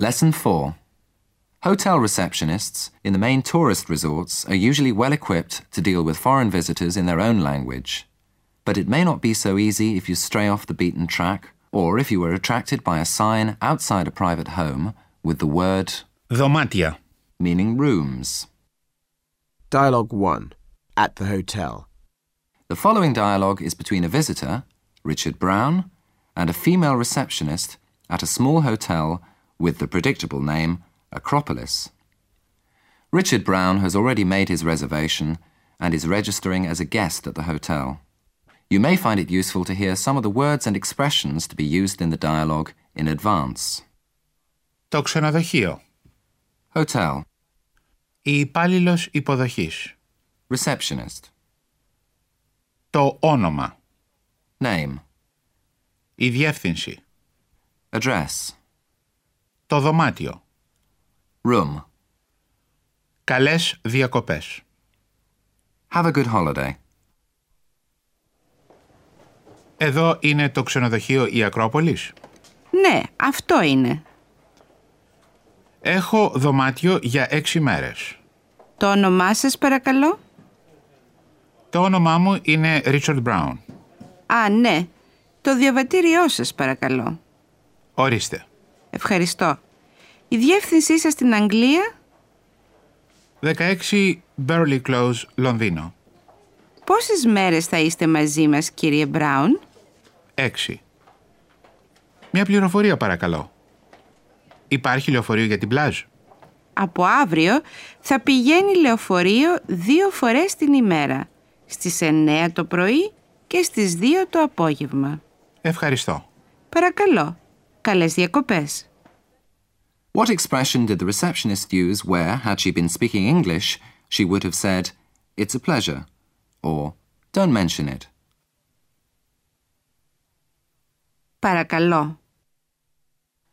Lesson 4 Hotel receptionists in the main tourist resorts are usually well equipped to deal with foreign visitors in their own language. But it may not be so easy if you stray off the beaten track or if you were attracted by a sign outside a private home with the word Domatia, meaning rooms. Dialogue 1 At the Hotel. The following dialogue is between a visitor, Richard Brown, and a female receptionist at a small hotel with the predictable name Acropolis. Richard Brown has already made his reservation and is registering as a guest at the hotel. You may find it useful to hear some of the words and expressions to be used in the dialogue in advance. Το ξενοδοχείο. Hotel, Η υπάλληλο υποδοχής. receptionist, Το όνομα. name, Η διεύθυνση. address, Το δωμάτιο. room. Καλές διακοπές. Have a good holiday. Εδώ είναι το ξενοδοχείο η Ακρόπολης; Ναι, αυτό είναι. Έχω δωμάτιο για έξι μέρες. Το όνομά σας παρακαλώ; Το όνομά μου είναι Richard Brown. Α, ναι. Το διαβατήριό σας παρακαλώ. Ορίστε. Ευχαριστώ. Η διεύθυνσή σας στην Αγγλία, 16 Burley Close, Λονδίνο. πόσες μέρες θα είστε μαζί μας κύριε Μπράουν; 6. Μια πληροφορία παρακαλώ. Υπάρχει λεωφορείο για την πλάζ; Από αύριο θα πηγαίνει λεωφορείο δύο φορές την ημέρα. Στις 9 το πρωί και στις 2 το απόγευμα. Ευχαριστώ. Παρακαλώ. Καλές διακοπές. What expression did the receptionist use where, had she been speaking English, she would have said, It's a pleasure, or Don't mention it? Παρακαλώ.